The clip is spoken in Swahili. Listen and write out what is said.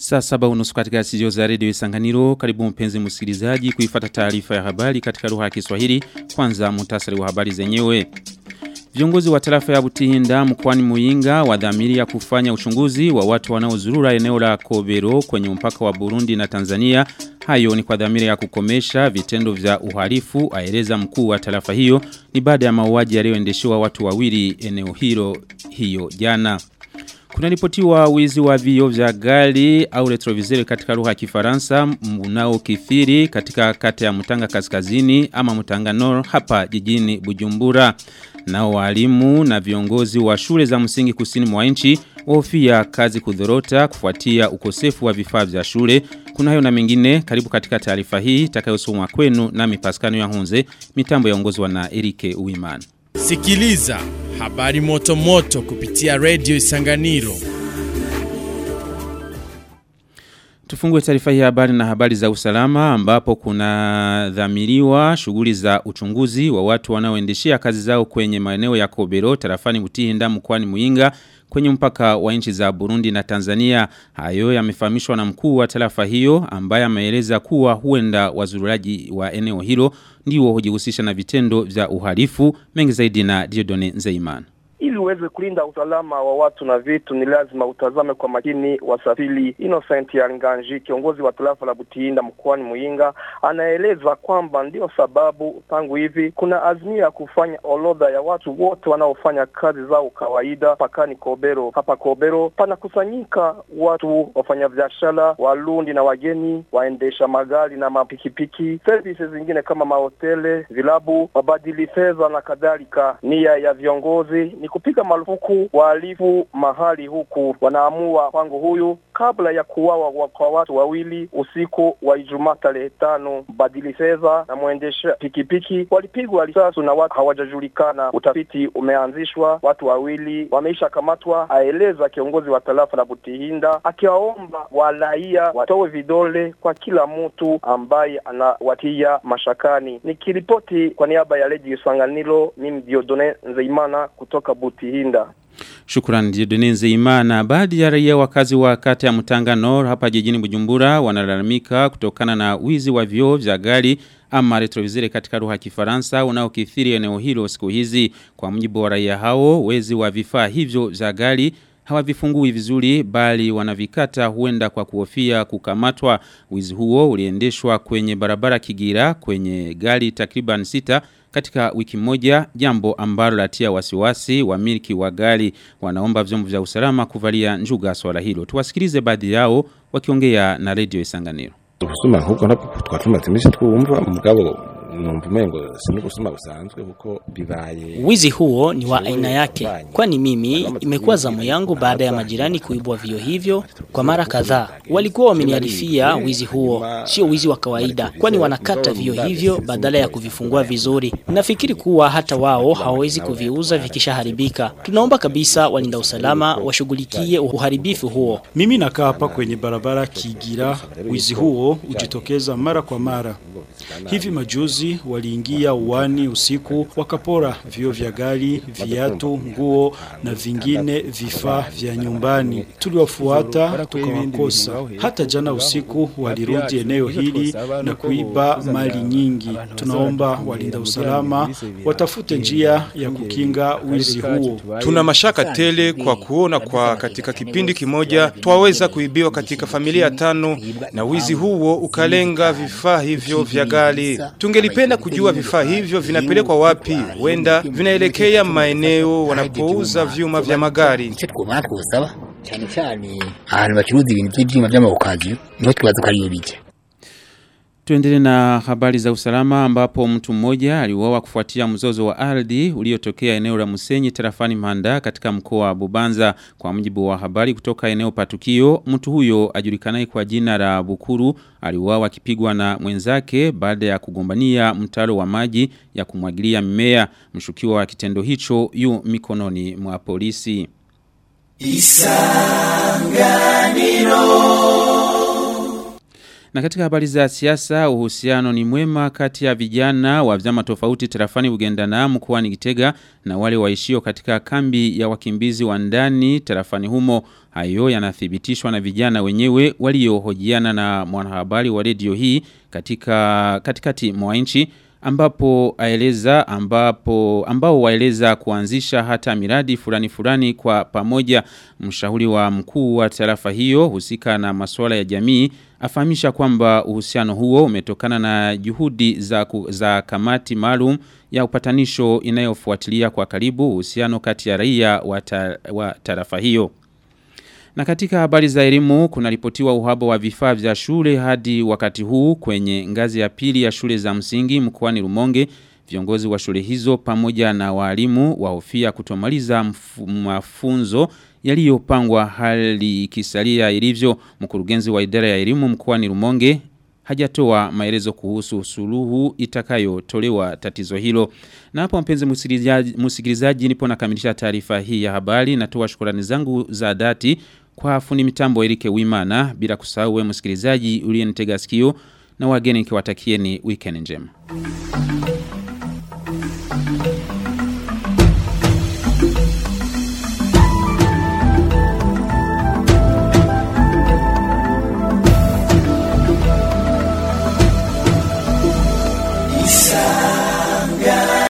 Saa saba unusu katika studio za redio Isanganiro, karibu mpenzi msikilizaji kuifata taarifa ya habari katika lugha ya Kiswahili. Kwanza mutasari wa habari zenyewe. Viongozi wa tarafa ya Butihinda mkoani Muyinga wadhamiria kufanya uchunguzi wa watu wanaozurura eneo la Kobero kwenye mpaka wa Burundi na Tanzania. Hayo ni kwa dhamira ya kukomesha vitendo vya uhalifu, aeleza mkuu wa tarafa hiyo ni baada ya mauaji yaliyoendeshewa watu wawili eneo hilo hiyo jana. Kuna ripotiwa wizi wa vio vya gari au retroviseur katika lugha ya Kifaransa unaokithiri katika kata ya Mtanga Kaskazini ama Mutanga Nord hapa jijini Bujumbura. Nao walimu na viongozi wa shule za msingi kusini mwa nchi ofia kazi kudhorota kufuatia ukosefu wa vifaa vya shule. Kuna hayo na mengine karibu katika taarifa hii itakayosomwa kwenu nami mipaskano ya Hunze mitambo yaongozwa na Erike Uimana. Sikiliza habari moto moto kupitia redio Isanganiro. Tufungue taarifa hii habari na habari za usalama ambapo kuna dhamiriwa shughuli za uchunguzi wa watu wanaoendeshea kazi zao kwenye maeneo ya Kobero tarafani Butihinda mkoani Muinga kwenye mpaka wa nchi za Burundi na Tanzania. Hayo yamefahamishwa na mkuu wa tarafa hiyo ambaye ameeleza kuwa huenda wazururaji wa eneo hilo ndio hujihusisha na vitendo vya uhalifu. Mengi zaidi na Diodone Nzeimana ili uweze kulinda usalama wa watu na vitu ni lazima utazame kwa makini wasafiri. Innocent Yanganji, kiongozi wa tarafa la Butihinda mkoani Muyinga, anaeleza kwamba ndio sababu tangu hivi kuna azimio ya kufanya orodha ya watu wote wanaofanya kazi zao kawaida pakani Kobero. Hapa Kobero panakusanyika watu wafanyabiashara, walundi na wageni, waendesha magari na mapikipiki, servisi zingine kama mahotele, vilabu, wabadili fedha na kadhalika. Nia ya viongozi ni kupiga marufuku wahalifu mahali huku. Wanaamua kwangu huyu kabla ya kuwawa kwa watu wawili usiku wa Ijumaa tarehe tano. Mbadili fedha na mwendesha pikipiki walipigwa risasi na watu hawajajulikana. Utafiti umeanzishwa, watu wawili wameisha kamatwa, aeleza kiongozi wa tarafa la Butihinda, akiwaomba waraia watoe vidole kwa kila mtu ambaye anawatia mashakani. Nikiripoti kwa niaba ya Redio Isanganiro, mimi Diodone Nzeimana kutoka Butihinda. Shukrani Diodone Nzeimana. Baadhi ya raia wakazi wa kata ya Mutanga Nor hapa jijini Bujumbura wanalalamika kutokana na wizi wa vioo vya gari ama retrovizire katika lugha ya Kifaransa unaokithiri eneo hilo siku hizi. Kwa mujibu wa raia hao, wezi wa vifaa hivyo vya gari hawavifungui vizuri bali wanavikata huenda kwa kuhofia kukamatwa. Wizi huo uliendeshwa kwenye barabara Kigira kwenye gari takriban sita katika wiki moja jambo ambalo latia wasiwasi wa miliki wa gari wanaomba vyombo vya usalama kuvalia njuga swala hilo. Tuwasikilize baadhi yao wakiongea na Radio Isanganiro. Kusuma huko napo tukatuma tumisha twumva mugabo numva umengo sinu kusuma usanzwe kuko bibaye Wizi huo ni wa aina yake, kwani mimi imekuwa zamu yangu baada ya majirani kuibwa vio hivyo kwa mara kadhaa. Walikuwa wameniarifia wizi huo, sio wizi wa kawaida, kwani wanakata vio hivyo badala ya kuvifungua vizuri. Nafikiri kuwa hata wao hawawezi kuviuza vikishaharibika. Tunaomba kabisa walinda usalama washughulikie uharibifu huo. Mimi nakaa hapa kwenye barabara Kigira, wizi huo ujitokeza mara kwa mara. Hivi majuzi waliingia uwani usiku wakapora vio vya gari, viatu, nguo na vingine vifaa vya nyumbani. Tuliwafuata tukawakosa. Hata jana usiku walirudi eneo hili na kuiba mali nyingi. Tunaomba walinda usalama watafute njia ya kukinga wizi huo. Tuna mashaka tele kwa kuona kwa katika kipindi kimoja twaweza kuibiwa katika familia tano na wizi huo ukalenga vifaa hivyo vya gari. Tungelipenda kujua vifaa hivyo vinapelekwa wapi, wenda vinaelekea maeneo wanapouza vyuma vya magari. ahantu bacuruza ibintu by'ibyuma by'amabukaziyo niho twibaza ko ariyo bijya Tuendelee na habari za usalama ambapo mtu mmoja aliuawa kufuatia mzozo wa ardhi uliotokea eneo la Musenyi tarafani Manda katika mkoa wa Bubanza. Kwa mjibu wa habari kutoka eneo patukio, mtu huyo ajulikanaye kwa jina la Bukuru aliuawa akipigwa na mwenzake baada ya kugombania mtaro wa maji ya kumwagilia mimea. Mshukiwa wa kitendo hicho yu mikononi mwa polisi. Na katika habari za siasa uhusiano ni mwema kati ya vijana wa vyama tofauti tarafani Bugenda mkoani Gitega na wale waishio katika kambi ya wakimbizi wa ndani tarafani humo. Hayo yanathibitishwa na vijana wenyewe waliohojiana na mwanahabari wa redio hii katika katikati mwa nchi ambapo aeleza ambapo ambao waeleza kuanzisha hata miradi fulani fulani kwa pamoja mshauri wa mkuu wa tarafa hiyo husika na masuala ya jamii afahamisha kwamba uhusiano huo umetokana na juhudi za, ku, za kamati maalum ya upatanisho inayofuatilia kwa karibu uhusiano kati ya raia wa, ta, wa tarafa hiyo. Na katika habari za elimu kuna ripotiwa uhaba wa vifaa vya shule hadi wakati huu kwenye ngazi ya pili ya shule za msingi mkoani Rumonge. Viongozi wa shule hizo pamoja na walimu wahofia kutomaliza mafunzo yaliyopangwa hali ikisalia ilivyo. Mkurugenzi wa idara ya elimu mkoani Rumonge hajatoa maelezo kuhusu suluhu itakayotolewa tatizo hilo. Na hapo mpenzi msikilizaji nipo nakamilisha taarifa hii ya habari natoa shukrani zangu za dhati kwa fundi mitambo Erike Wimana bila kusahau wewe msikilizaji uliyenitega sikio na wageni nikiwatakieni weekend njema.